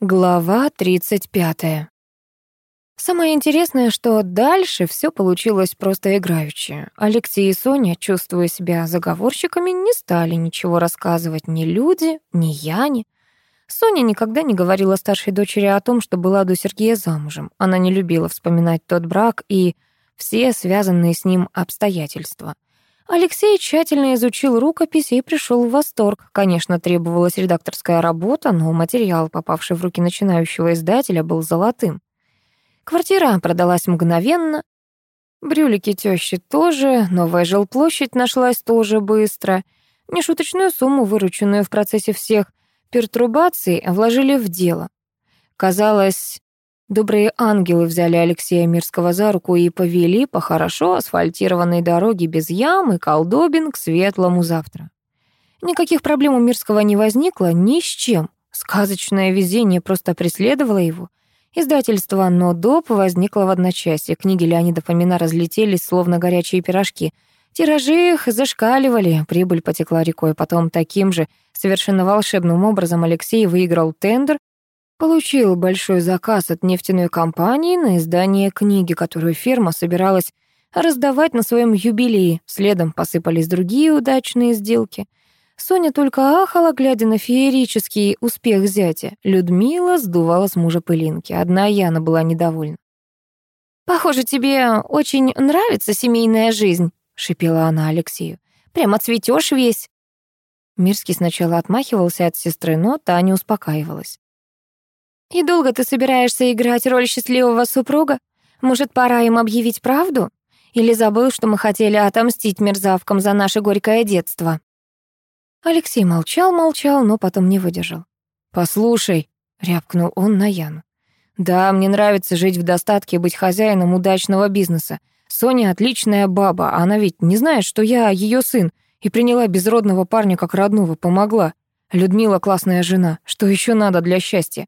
Глава 35. Самое интересное, что дальше все получилось просто играючи. Алексей и Соня, чувствуя себя заговорщиками, не стали ничего рассказывать ни люди, ни Яне. Соня никогда не говорила старшей дочери о том, что была до Сергея замужем. Она не любила вспоминать тот брак и все связанные с ним обстоятельства — Алексей тщательно изучил рукопись и пришел в восторг. Конечно, требовалась редакторская работа, но материал, попавший в руки начинающего издателя, был золотым. Квартира продалась мгновенно. Брюлики тещи тоже, новая жилплощадь нашлась тоже быстро. Нешуточную сумму, вырученную в процессе всех пертурбаций, вложили в дело. Казалось, Добрые ангелы взяли Алексея Мирского за руку и повели по хорошо асфальтированной дороге без ям и колдобин к светлому завтра. Никаких проблем у Мирского не возникло ни с чем. Сказочное везение просто преследовало его. Издательство «Но доп» возникло в одночасье. Книги Леонида Фомина разлетелись, словно горячие пирожки. Тиражи их зашкаливали, прибыль потекла рекой. Потом таким же, совершенно волшебным образом Алексей выиграл тендер Получил большой заказ от нефтяной компании на издание книги, которую фирма собиралась раздавать на своем юбилее. Следом посыпались другие удачные сделки. Соня только ахала, глядя на феерический успех зятя. Людмила сдувала с мужа пылинки. Одна Яна была недовольна. «Похоже, тебе очень нравится семейная жизнь», — шипела она Алексею. «Прямо цветешь весь». Мирский сначала отмахивался от сестры, но та не успокаивалась. «И долго ты собираешься играть роль счастливого супруга? Может, пора им объявить правду? Или забыл, что мы хотели отомстить мерзавкам за наше горькое детство?» Алексей молчал-молчал, но потом не выдержал. «Послушай», — рявкнул он на Яну. «Да, мне нравится жить в достатке и быть хозяином удачного бизнеса. Соня отличная баба, она ведь не знает, что я ее сын, и приняла безродного парня как родного, помогла. Людмила классная жена, что еще надо для счастья?»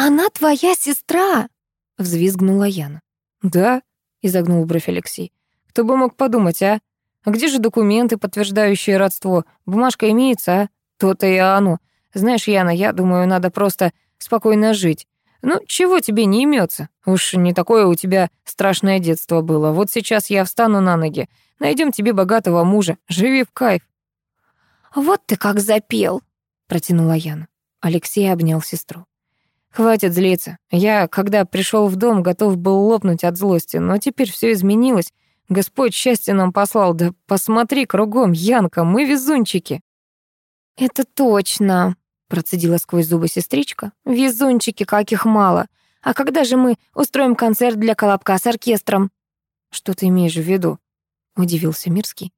«Она твоя сестра!» — взвизгнула Яна. «Да?» — изогнул бровь Алексей. «Кто бы мог подумать, а? А где же документы, подтверждающие родство? Бумажка имеется, а? То-то и оно. Знаешь, Яна, я думаю, надо просто спокойно жить. Ну, чего тебе не имется? Уж не такое у тебя страшное детство было. Вот сейчас я встану на ноги. Найдем тебе богатого мужа. Живи в кайф». «Вот ты как запел!» — протянула Яна. Алексей обнял сестру. Хватит злиться. Я, когда пришел в дом, готов был лопнуть от злости, но теперь все изменилось. Господь счастье нам послал. Да посмотри кругом, Янка, мы везунчики. Это точно, процедила сквозь зубы сестричка. Везунчики, каких мало. А когда же мы устроим концерт для колобка с оркестром? Что ты имеешь в виду? удивился Мирский.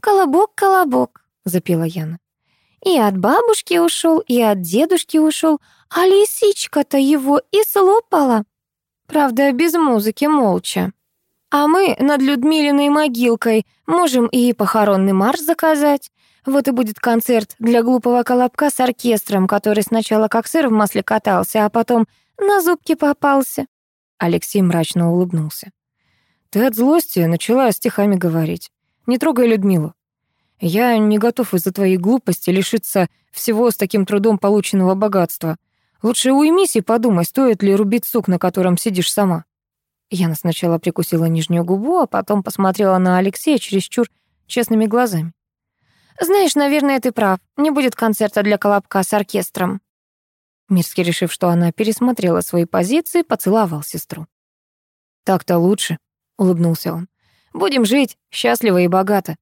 Колобок, колобок, запела Яна. И от бабушки ушел, и от дедушки ушел, а лисичка-то его и слопала. Правда, без музыки, молча. А мы над Людмилиной могилкой можем и похоронный марш заказать. Вот и будет концерт для глупого колобка с оркестром, который сначала как сыр в масле катался, а потом на зубки попался. Алексей мрачно улыбнулся. Ты от злости начала стихами говорить. Не трогай Людмилу. Я не готов из-за твоей глупости лишиться всего с таким трудом полученного богатства. Лучше уймись и подумай, стоит ли рубить сук, на котором сидишь сама. Яна сначала прикусила нижнюю губу, а потом посмотрела на Алексея чересчур честными глазами. «Знаешь, наверное, ты прав. Не будет концерта для Колобка с оркестром». Мирский, решив, что она пересмотрела свои позиции, поцеловал сестру. «Так-то лучше», — улыбнулся он. «Будем жить счастливо и богато».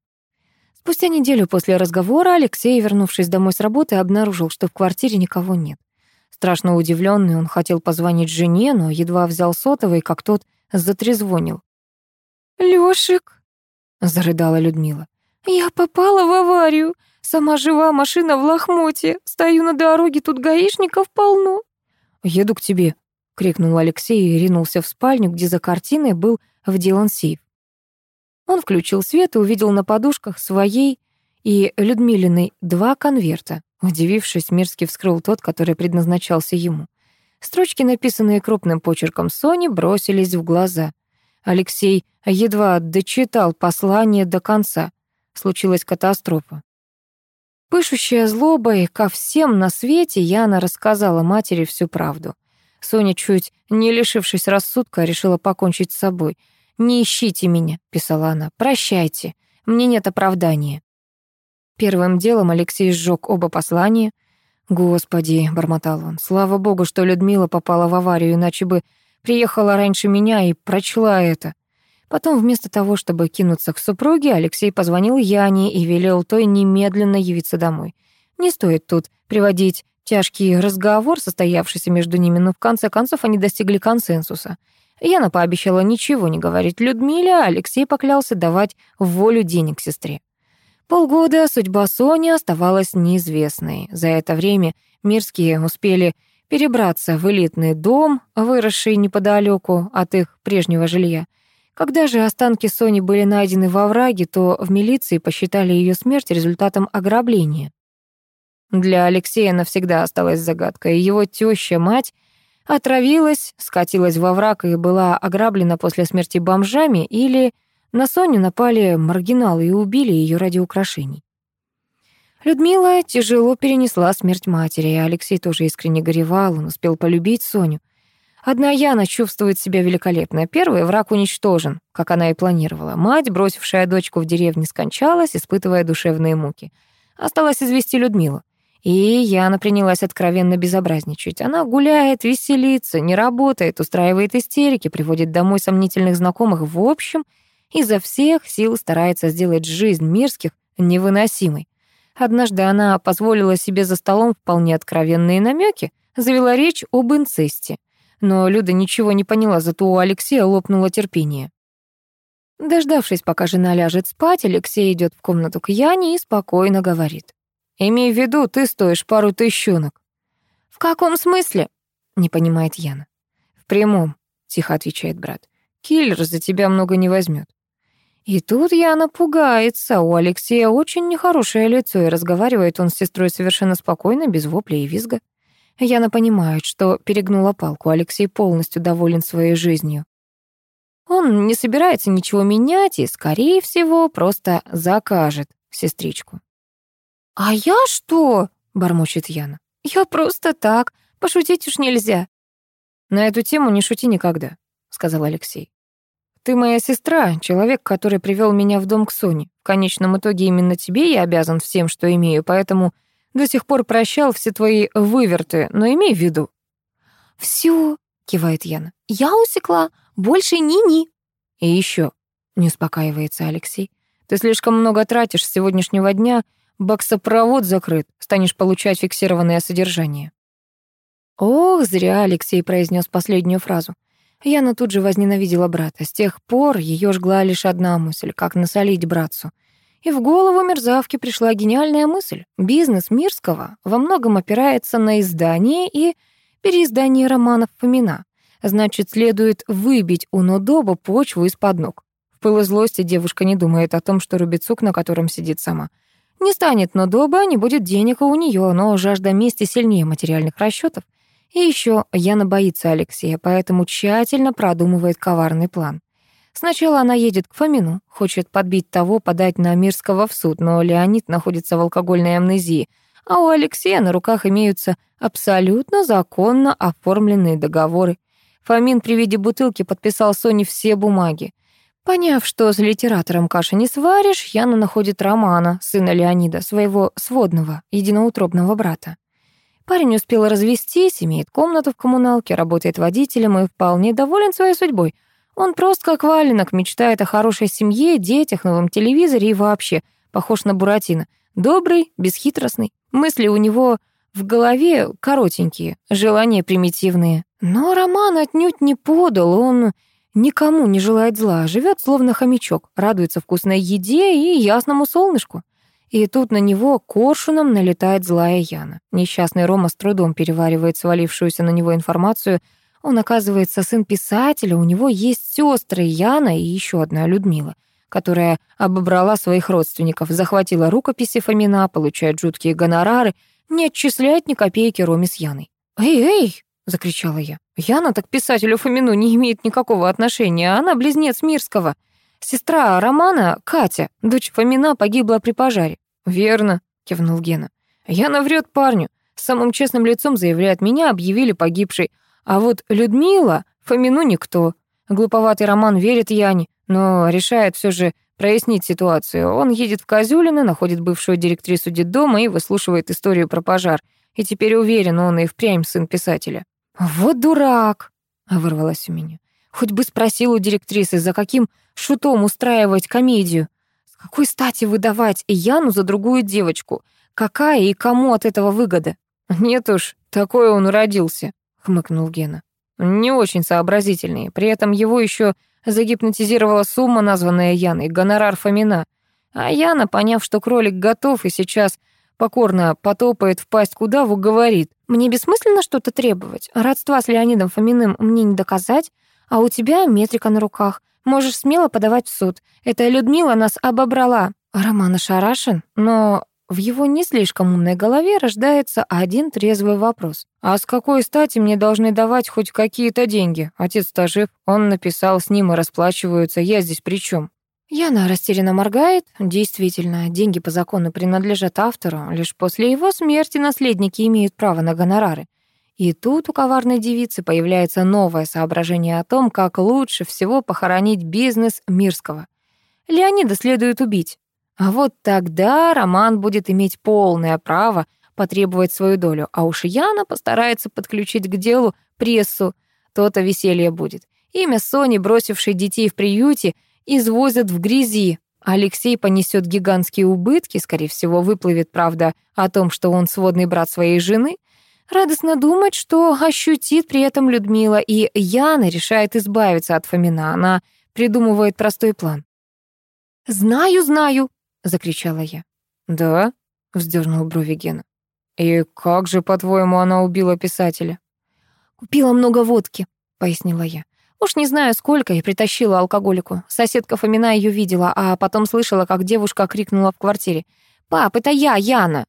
Спустя неделю после разговора Алексей, вернувшись домой с работы, обнаружил, что в квартире никого нет. Страшно удивленный, он хотел позвонить жене, но едва взял сотовый, как тот затрезвонил. «Лёшик», — зарыдала Людмила, — «я попала в аварию. Сама жива, машина в лохмоте. Стою на дороге, тут гаишников полно». «Еду к тебе», — крикнул Алексей и ринулся в спальню, где за картиной был вделан сейф. Он включил свет и увидел на подушках своей и Людмилиной два конверта. Удивившись, Мирский вскрыл тот, который предназначался ему. Строчки, написанные крупным почерком Сони, бросились в глаза. Алексей едва дочитал послание до конца. Случилась катастрофа. Пышущая злобой ко всем на свете, Яна рассказала матери всю правду. Соня, чуть не лишившись рассудка, решила покончить с собой. «Не ищите меня», — писала она, — «прощайте, мне нет оправдания». Первым делом Алексей сжег оба послания. «Господи», — бормотал он, — «слава богу, что Людмила попала в аварию, иначе бы приехала раньше меня и прочла это». Потом, вместо того, чтобы кинуться к супруге, Алексей позвонил Яне и велел той немедленно явиться домой. Не стоит тут приводить тяжкий разговор, состоявшийся между ними, но в конце концов они достигли консенсуса. Яна пообещала ничего не говорить Людмиле, а Алексей поклялся давать волю денег сестре. Полгода судьба Сони оставалась неизвестной. За это время Мирские успели перебраться в элитный дом, выросший неподалеку от их прежнего жилья. Когда же останки Сони были найдены во враге, то в милиции посчитали ее смерть результатом ограбления. Для Алексея навсегда осталась загадкой. Его теща, мать, отравилась, скатилась во враг и была ограблена после смерти бомжами, или на Соню напали маргиналы и убили ее ради украшений. Людмила тяжело перенесла смерть матери, и Алексей тоже искренне горевал, он успел полюбить Соню. Одна Яна чувствует себя великолепно. Первый враг уничтожен, как она и планировала. Мать, бросившая дочку в деревне, скончалась, испытывая душевные муки. Осталось извести Людмилу. И Яна принялась откровенно безобразничать. Она гуляет, веселится, не работает, устраивает истерики, приводит домой сомнительных знакомых. В общем, изо всех сил старается сделать жизнь мирских невыносимой. Однажды она позволила себе за столом вполне откровенные намеки, завела речь об инцесте но Люда ничего не поняла, зато у Алексея лопнуло терпение. Дождавшись, пока жена ляжет спать, Алексей идет в комнату к Яне и спокойно говорит. «Имей в виду, ты стоишь пару тыщенок». «В каком смысле?» — не понимает Яна. «В прямом», — тихо отвечает брат. «Киллер за тебя много не возьмет. И тут Яна пугается. У Алексея очень нехорошее лицо, и разговаривает он с сестрой совершенно спокойно, без вопля и визга. Яна понимает, что перегнула палку, Алексей полностью доволен своей жизнью. Он не собирается ничего менять и, скорее всего, просто закажет сестричку. «А я что?» — бормочет Яна. «Я просто так. Пошутить уж нельзя». «На эту тему не шути никогда», — сказал Алексей. «Ты моя сестра, человек, который привел меня в дом к Соне. В конечном итоге именно тебе я обязан всем, что имею, поэтому до сих пор прощал все твои выверты, но имей в виду». «Всё», — кивает Яна, — «я усекла, больше ни-ни». «И еще», — не успокаивается Алексей, «ты слишком много тратишь с сегодняшнего дня, боксопровод закрыт, станешь получать фиксированное содержание». Ох, зря Алексей произнес последнюю фразу. Яна тут же возненавидела брата. С тех пор ее жгла лишь одна мысль — как насолить братцу — и в голову мерзавки пришла гениальная мысль. Бизнес Мирского во многом опирается на издание и переиздание романов Фомина. Значит, следует выбить у Нодоба почву из-под ног. В пылу злости девушка не думает о том, что рубит сук, на котором сидит сама. Не станет Нодоба, не будет денег у нее, но жажда мести сильнее материальных расчетов. И еще Яна боится Алексея, поэтому тщательно продумывает коварный план. Сначала она едет к Фомину, хочет подбить того, подать на Мирского в суд, но Леонид находится в алкогольной амнезии, а у Алексея на руках имеются абсолютно законно оформленные договоры. Фомин при виде бутылки подписал Соне все бумаги. Поняв, что с литератором каши не сваришь, Яна находит Романа, сына Леонида, своего сводного, единоутробного брата. Парень успел развестись, имеет комнату в коммуналке, работает водителем и вполне доволен своей судьбой — он прост как валенок, мечтает о хорошей семье, детях, новом телевизоре и вообще похож на Буратино. Добрый, бесхитростный. Мысли у него в голове коротенькие, желания примитивные. Но Роман отнюдь не подал, он никому не желает зла, живет словно хомячок, радуется вкусной еде и ясному солнышку. И тут на него коршуном налетает злая Яна. Несчастный Рома с трудом переваривает свалившуюся на него информацию — он, оказывается, сын писателя, у него есть сестры Яна и еще одна Людмила, которая обобрала своих родственников, захватила рукописи Фомина, получает жуткие гонорары, не отчисляет ни копейки Роме с Яной. «Эй, эй!» — закричала я. «Яна так писателю Фомину не имеет никакого отношения, она близнец Мирского. Сестра Романа, Катя, дочь Фомина, погибла при пожаре». «Верно», — кивнул Гена. Яна врет парню. Самым честным лицом заявляет, меня объявили погибшей. А вот Людмила, Фомину никто. Глуповатый Роман верит Яне, но решает все же прояснить ситуацию. Он едет в Козюлино, находит бывшую директрису детдома и выслушивает историю про пожар. И теперь уверен, он и впрямь сын писателя. «Вот дурак!» — вырвалось у меня. «Хоть бы спросил у директрисы, за каким шутом устраивать комедию. С какой стати выдавать Яну за другую девочку? Какая и кому от этого выгода?» «Нет уж, такой он уродился», — хмыкнул Гена. «Не очень сообразительный. При этом его еще загипнотизировала сумма, названная Яной, гонорар Фомина. А Яна, поняв, что кролик готов и сейчас покорно потопает в пасть кудаву, говорит, «Мне бессмысленно что-то требовать. Родства с Леонидом Фоминым мне не доказать, а у тебя метрика на руках. Можешь смело подавать в суд. Эта Людмила нас обобрала». Роман ошарашен, но в его не слишком умной голове рождается один трезвый вопрос. «А с какой стати мне должны давать хоть какие-то деньги? Отец-то жив, он написал, с ним и расплачиваются, я здесь при чем? Яна растерянно моргает. Действительно, деньги по закону принадлежат автору. Лишь после его смерти наследники имеют право на гонорары. И тут у коварной девицы появляется новое соображение о том, как лучше всего похоронить бизнес Мирского. Леонида следует убить. А вот тогда Роман будет иметь полное право потребовать свою долю, а уж Яна постарается подключить к делу прессу, то-то веселье будет. Имя Сони, бросившей детей в приюте, извозят в грязи. Алексей понесет гигантские убытки, скорее всего, выплывет правда о том, что он сводный брат своей жены. Радостно думать, что ощутит при этом Людмила, и Яна решает избавиться от Фомина. Она придумывает простой план. «Знаю, знаю», — закричала я. «Да?» — вздернул брови Гена. «И как же, по-твоему, она убила писателя?» «Купила много водки», — пояснила я. Уж не знаю, сколько, и притащила алкоголику. Соседка Фомина ее видела, а потом слышала, как девушка крикнула в квартире. «Пап, это я, Яна!»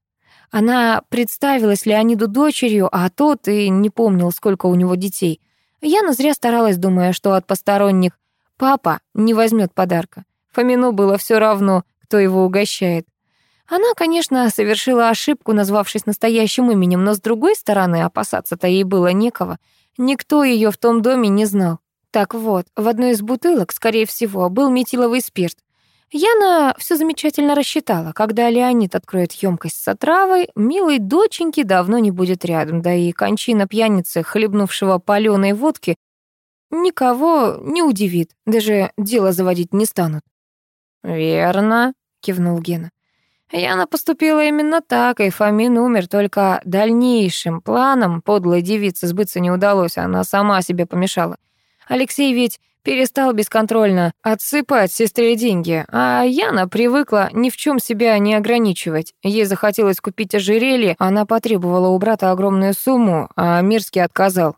Она представилась Леониду дочерью, а тот и не помнил, сколько у него детей. Яна зря старалась, думая, что от посторонних папа не возьмет подарка. Фомину было все равно, кто его угощает. Она, конечно, совершила ошибку, назвавшись настоящим именем, но с другой стороны, опасаться-то ей было некого. Никто ее в том доме не знал. Так вот, в одной из бутылок, скорее всего, был метиловый спирт. Яна все замечательно рассчитала. Когда Леонид откроет емкость с отравой, милой доченьки давно не будет рядом, да и кончина пьяницы, хлебнувшего палёной водки, никого не удивит, даже дело заводить не станут. «Верно», — кивнул Гена. Яна поступила именно так, и Фомин умер, только дальнейшим планом подлой девицы сбыться не удалось, она сама себе помешала. Алексей ведь перестал бесконтрольно отсыпать сестре деньги, а Яна привыкла ни в чем себя не ограничивать. Ей захотелось купить ожерелье, она потребовала у брата огромную сумму, а Мирский отказал.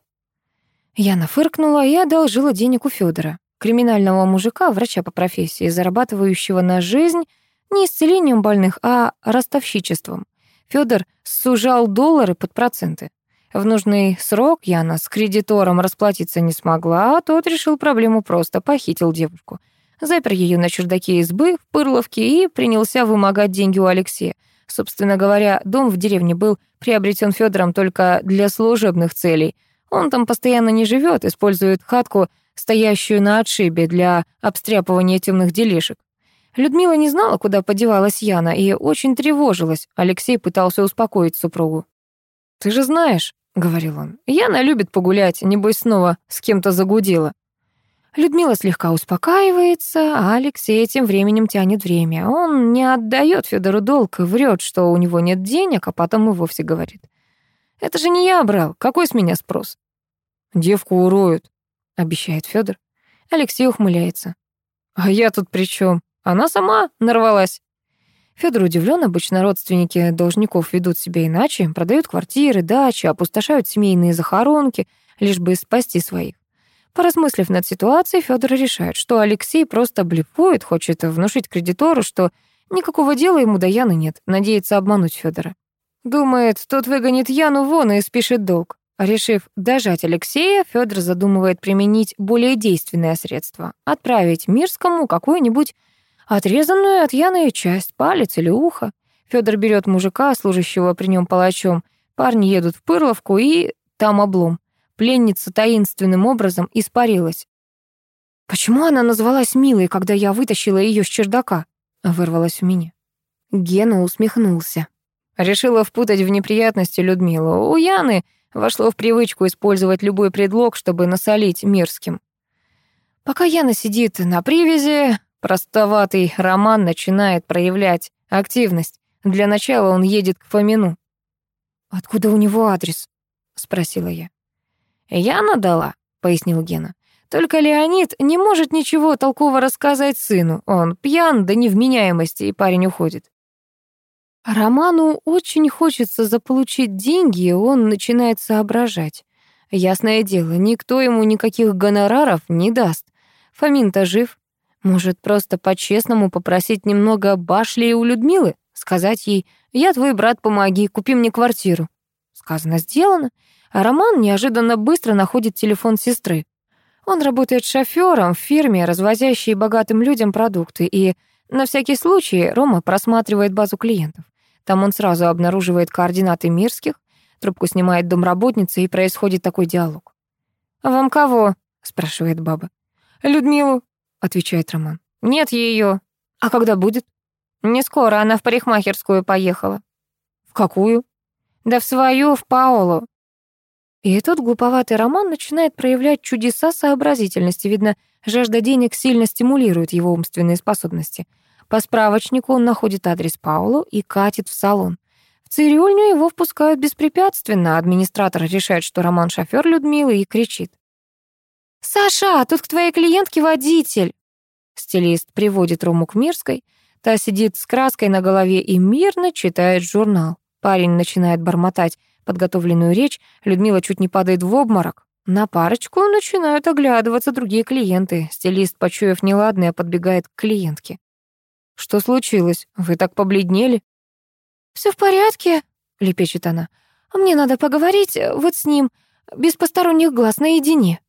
Яна фыркнула и одолжила денег у Федора криминального мужика, врача по профессии, зарабатывающего на жизнь не исцелением больных, а ростовщичеством. Федор сужал доллары под проценты. В нужный срок Яна с кредитором расплатиться не смогла, а тот решил проблему просто, похитил девушку. Запер ее на чердаке избы в Пырловке и принялся вымогать деньги у Алексея. Собственно говоря, дом в деревне был приобретен Федором только для служебных целей. Он там постоянно не живет, использует хатку стоящую на отшибе для обстряпывания темных делишек. Людмила не знала, куда подевалась Яна, и очень тревожилась. Алексей пытался успокоить супругу. «Ты же знаешь», — говорил он, — «Яна любит погулять, небось снова с кем-то загудела». Людмила слегка успокаивается, а Алексей тем временем тянет время. Он не отдает Федору долг и врет, что у него нет денег, а потом и вовсе говорит. «Это же не я брал, какой с меня спрос?» «Девку уроют», — обещает Федор. Алексей ухмыляется. «А я тут при чем? Она сама нарвалась». Федор удивлен, обычно родственники должников ведут себя иначе, продают квартиры, дачи, опустошают семейные захоронки, лишь бы спасти своих. Поразмыслив над ситуацией, Федор решает, что Алексей просто блефует, хочет внушить кредитору, что никакого дела ему до Яны нет, надеется обмануть Федора. Думает, тот выгонит Яну вон и спишет долг. Решив дожать Алексея, Федор задумывает применить более действенное средство — отправить Мирскому какую-нибудь отрезанную от Яны часть, палец или ухо. Федор берет мужика, служащего при нем палачом. Парни едут в Пырловку, и там облом. Пленница таинственным образом испарилась. «Почему она назвалась Милой, когда я вытащила ее с чердака?» — вырвалась у меня. Гена усмехнулся. Решила впутать в неприятности Людмилу. У Яны вошло в привычку использовать любой предлог, чтобы насолить Мирским. Пока Яна сидит на привязи, простоватый Роман начинает проявлять активность. Для начала он едет к Фомину. «Откуда у него адрес?» — спросила я. «Яна дала», — пояснил Гена. Только Леонид не может ничего толково рассказать сыну. Он пьян до невменяемости, и парень уходит. Роману очень хочется заполучить деньги, и он начинает соображать. Ясное дело, никто ему никаких гонораров не даст. Фомин-то жив. Может, просто по-честному попросить немного башли у Людмилы? Сказать ей «Я твой брат, помоги, купи мне квартиру». Сказано, сделано. А Роман неожиданно быстро находит телефон сестры. Он работает шофёром в фирме, развозящей богатым людям продукты, и на всякий случай Рома просматривает базу клиентов. Там он сразу обнаруживает координаты Мирских, трубку снимает домработница, и происходит такой диалог. «А вам кого?» — спрашивает баба. «Людмилу», — отвечает Роман. «Нет ее. А когда будет?» «Не скоро, она в парикмахерскую поехала». «В какую?» «Да в свою, в Паолу. И тут глуповатый Роман начинает проявлять чудеса сообразительности. Видно, жажда денег сильно стимулирует его умственные способности. По справочнику он находит адрес Паулу и катит в салон. В цирюльню его впускают беспрепятственно. Администратор решает, что Роман шофёр Людмилы и кричит. «Саша, тут к твоей клиентке водитель!» Стилист приводит Рому к Мирской. Та сидит с краской на голове и мирно читает журнал. Парень начинает бормотать подготовленную речь, Людмила чуть не падает в обморок. На парочку начинают оглядываться другие клиенты. Стилист, почуяв неладное, подбегает к клиентке. «Что случилось? Вы так побледнели?» «Все в порядке», — лепечет она. «А «Мне надо поговорить вот с ним, без посторонних глаз, наедине».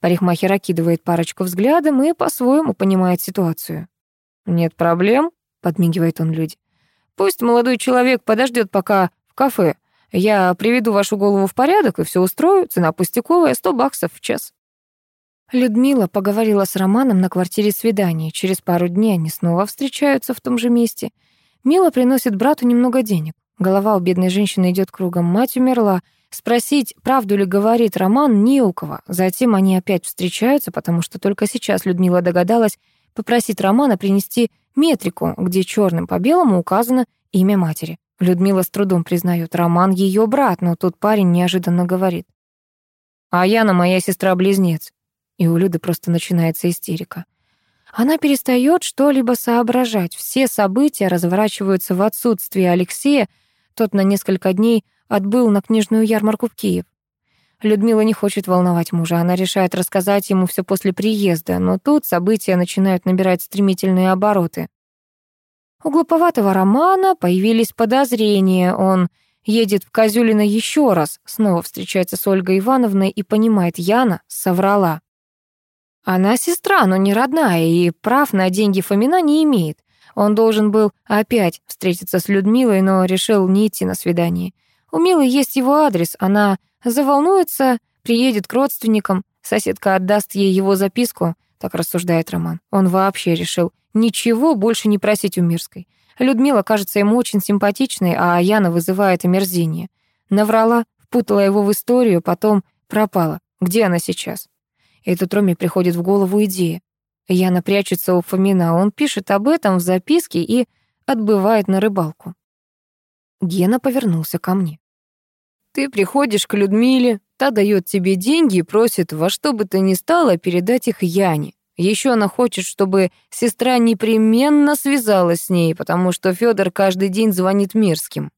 Парикмахер окидывает парочку взглядом и по-своему понимает ситуацию. «Нет проблем», — подмигивает он люди. «Пусть молодой человек подождет пока в кафе. Я приведу вашу голову в порядок и все устрою. Цена пустяковая, сто баксов в час». Людмила поговорила с Романом на квартире свидания. Через пару дней они снова встречаются в том же месте. Мила приносит брату немного денег. Голова у бедной женщины идет кругом. Мать умерла. Спросить, правду ли говорит Роман, не у кого. Затем они опять встречаются, потому что только сейчас Людмила догадалась попросить Романа принести метрику, где черным по белому указано имя матери. Людмила с трудом признает, Роман ее брат, но тут парень неожиданно говорит. «А Яна моя сестра-близнец». И у Люды просто начинается истерика. Она перестает что-либо соображать. Все события разворачиваются в отсутствии Алексея. Тот на несколько дней отбыл на книжную ярмарку в Киев. Людмила не хочет волновать мужа. Она решает рассказать ему все после приезда, но тут события начинают набирать стремительные обороты. У глуповатого Романа появились подозрения. Он едет в Козюлино еще раз, снова встречается с Ольгой Ивановной и понимает, Яна соврала. Она сестра, но не родная, и прав на деньги Фомина не имеет. Он должен был опять встретиться с Людмилой, но решил не идти на свидание. У Милы есть его адрес, она заволнуется, приедет к родственникам, соседка отдаст ей его записку, так рассуждает Роман. Он вообще решил ничего больше не просить у Мирской. Людмила кажется ему очень симпатичной, а Яна вызывает омерзение. Наврала, впутала его в историю, потом пропала. Где она сейчас? И тут Роме приходит в голову идея. Яна прячется у Фомина, он пишет об этом в записке и отбывает на рыбалку. Гена повернулся ко мне. «Ты приходишь к Людмиле, та дает тебе деньги и просит во что бы то ни стало передать их Яне. Еще она хочет, чтобы сестра непременно связалась с ней, потому что Федор каждый день звонит Мирским.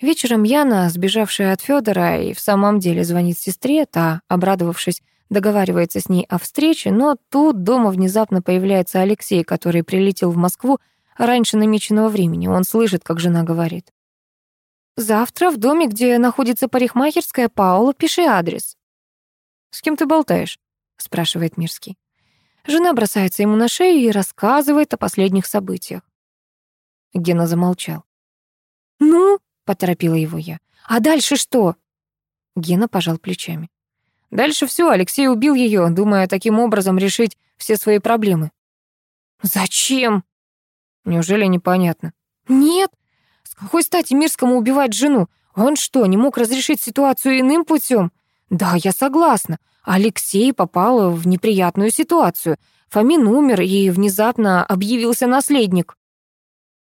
Вечером Яна, сбежавшая от Федора, и в самом деле звонит сестре, та, обрадовавшись, договаривается с ней о встрече, но тут дома внезапно появляется Алексей, который прилетел в Москву раньше намеченного времени. Он слышит, как жена говорит. «Завтра в доме, где находится парикмахерская Паула, пиши адрес». «С кем ты болтаешь?» — спрашивает Мирский. Жена бросается ему на шею и рассказывает о последних событиях. Гена замолчал. «Ну?» — поторопила его я. «А дальше что?» Гена пожал плечами. Дальше все, Алексей убил ее, думая таким образом решить все свои проблемы. «Зачем?» Неужели непонятно? «Нет. С какой стати Мирскому убивать жену? Он что, не мог разрешить ситуацию иным путем? Да, я согласна. Алексей попал в неприятную ситуацию. Фомин умер, и внезапно объявился наследник.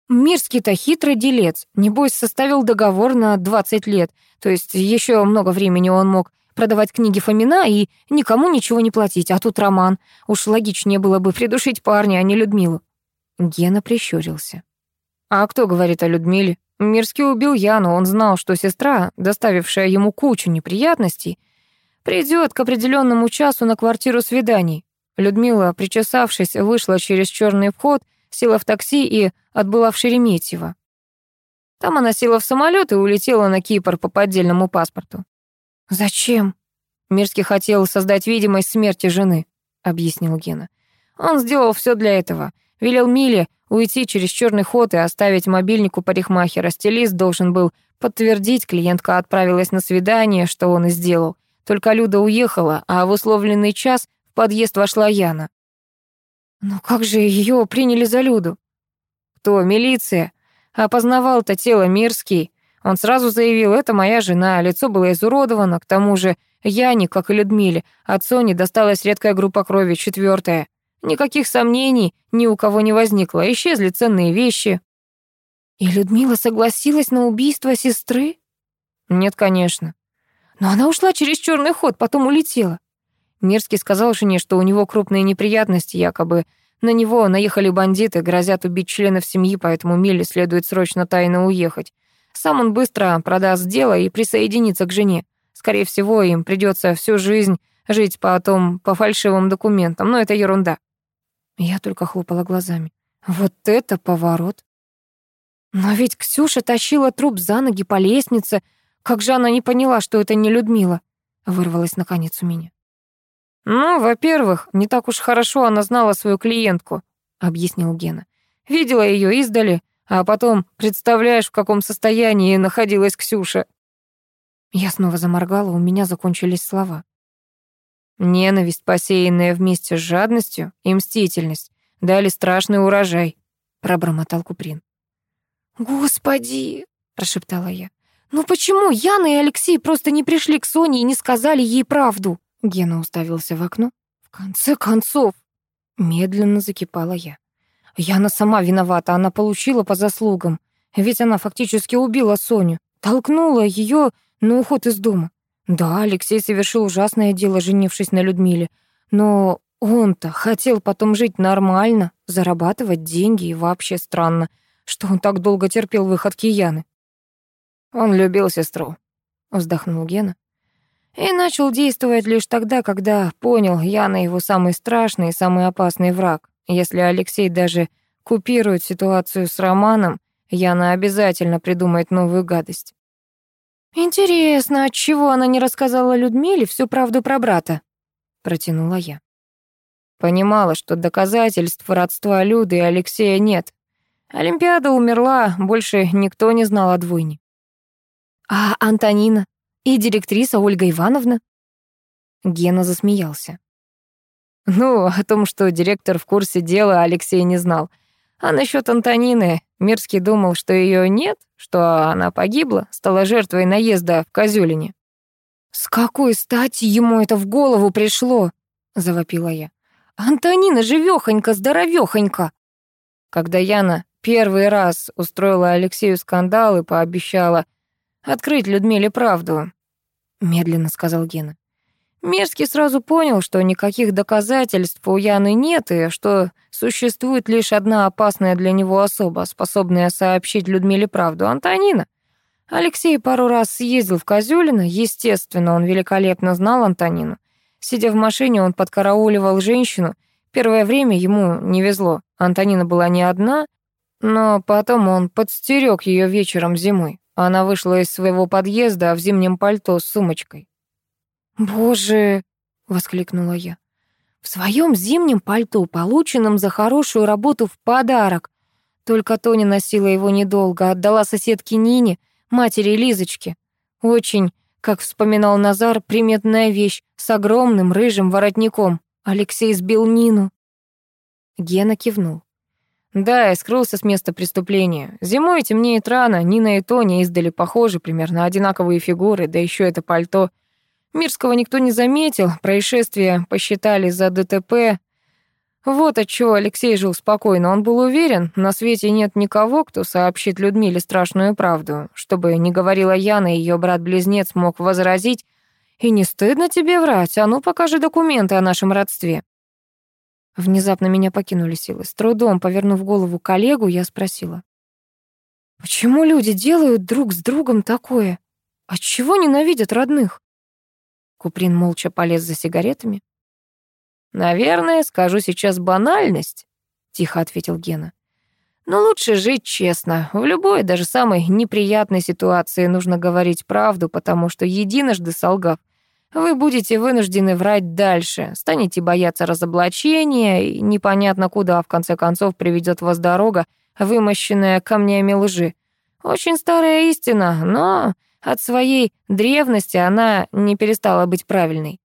Мирский-то хитрый делец. Небось, составил договор на 20 лет. То есть еще много времени он мог продавать книги Фомина и никому ничего не платить. А тут роман. Уж логичнее было бы придушить парня, а не Людмилу. Гена прищурился. А кто говорит о Людмиле? Мирский убил Яну, он знал, что сестра, доставившая ему кучу неприятностей, придет к определенному часу на квартиру свиданий. Людмила, причесавшись, вышла через черный вход, села в такси и отбыла в Шереметьево. Там она села в самолет и улетела на Кипр по поддельному паспорту. «Зачем?» Мирский хотел создать видимость смерти жены, объяснил Гена. Он сделал все для этого. Велел Миле уйти через черный ход и оставить мобильник у парикмахера. Стилист должен был подтвердить, клиентка отправилась на свидание, что он и сделал. Только Люда уехала, а в условленный час в подъезд вошла Яна. «Ну как же ее приняли за Люду?» «Кто? Милиция. Опознавал-то тело Мирский. Он сразу заявил, это моя жена, лицо было изуродовано, к тому же Яне, как и Людмиле, от Сони досталась редкая группа крови, четвертая. Никаких сомнений ни у кого не возникло, исчезли ценные вещи. И Людмила согласилась на убийство сестры? Нет, конечно. Но она ушла через черный ход, потом улетела. Мирский сказал жене, что у него крупные неприятности, якобы на него наехали бандиты, грозят убить членов семьи, поэтому Миле следует срочно тайно уехать. Сам он быстро продаст дело и присоединится к жене. Скорее всего, им придется всю жизнь жить потом по фальшивым документам, но это ерунда. Я только хлопала глазами. Вот это поворот. Но ведь Ксюша тащила труп за ноги по лестнице. Как же она не поняла, что это не Людмила? Вырвалась наконец у меня. «Ну, во-первых, не так уж хорошо она знала свою клиентку», — объяснил Гена. «Видела ее издали, а потом представляешь, в каком состоянии находилась Ксюша». Я снова заморгала, у меня закончились слова. Ненависть, посеянная вместе с жадностью, и мстительность дали страшный урожай, пробормотал Куприн. «Господи!» — прошептала я. «Ну почему Яна и Алексей просто не пришли к Соне и не сказали ей правду?» Гена уставился в окно. «В конце концов!» Медленно закипала я. Яна сама виновата, она получила по заслугам. Ведь она фактически убила Соню, толкнула ее на уход из дома. Да, Алексей совершил ужасное дело, женившись на Людмиле, но он-то хотел потом жить нормально, зарабатывать деньги, и вообще странно, что он так долго терпел выходки Яны. «Он любил сестру», — вздохнул Гена. И начал действовать лишь тогда, когда понял, Яна его самый страшный и самый опасный враг. Если Алексей даже купирует ситуацию с Романом, Яна обязательно придумает новую гадость. «Интересно, отчего она не рассказала Людмиле всю правду про брата?» — протянула я. Понимала, что доказательств родства Люды и Алексея нет. Олимпиада умерла, больше никто не знал о двойне. «А Антонина? И директриса Ольга Ивановна?» Гена засмеялся. Ну, о том, что директор в курсе дела, Алексей не знал. А насчет Антонины, Мирский думал, что ее нет, что она погибла, стала жертвой наезда в Козюлине. «С какой стати ему это в голову пришло?» — завопила я. «Антонина живёхонька, здоровёхонька!» Когда Яна первый раз устроила Алексею скандал и пообещала открыть Людмиле правду, медленно сказал Гена. Мерзкий сразу понял, что никаких доказательств у Яны нет, и что существует лишь одна опасная для него особа, способная сообщить Людмиле правду — Антонина. Алексей пару раз съездил в Козюлино, естественно, он великолепно знал Антонину. Сидя в машине, он подкарауливал женщину. Первое время ему не везло, Антонина была не одна, но потом он подстерег ее вечером зимой. Она вышла из своего подъезда в зимнем пальто с сумочкой. «Боже!» — воскликнула я. «В своем зимнем пальто, полученном за хорошую работу в подарок. Только Тоня носила его недолго, отдала соседке Нине, матери Лизочки. Очень, как вспоминал Назар, приметная вещь с огромным рыжим воротником. Алексей сбил Нину. Гена кивнул. Да, я скрылся с места преступления. Зимой темнеет рано, Нина и Тоня издали похожи, примерно одинаковые фигуры, да еще это пальто. Мирского никто не заметил, происшествие посчитали за ДТП. Вот отчего Алексей жил спокойно. Он был уверен, на свете нет никого, кто сообщит Людмиле страшную правду. Чтобы не говорила Яна, ее брат-близнец мог возразить, «И не стыдно тебе врать? А ну покажи документы о нашем родстве». Внезапно меня покинули силы. С трудом повернув голову коллегу, я спросила. «Почему люди делают друг с другом такое? Отчего ненавидят родных?» Куприн молча полез за сигаретами. «Наверное, скажу сейчас банальность», — тихо ответил Гена. «Но лучше жить честно. В любой, даже самой неприятной ситуации нужно говорить правду, потому что единожды солгав, вы будете вынуждены врать дальше, станете бояться разоблачения, и непонятно куда, в конце концов, приведет вас дорога, вымощенная камнями лжи. Очень старая истина, но от своей древности она не перестала быть правильной.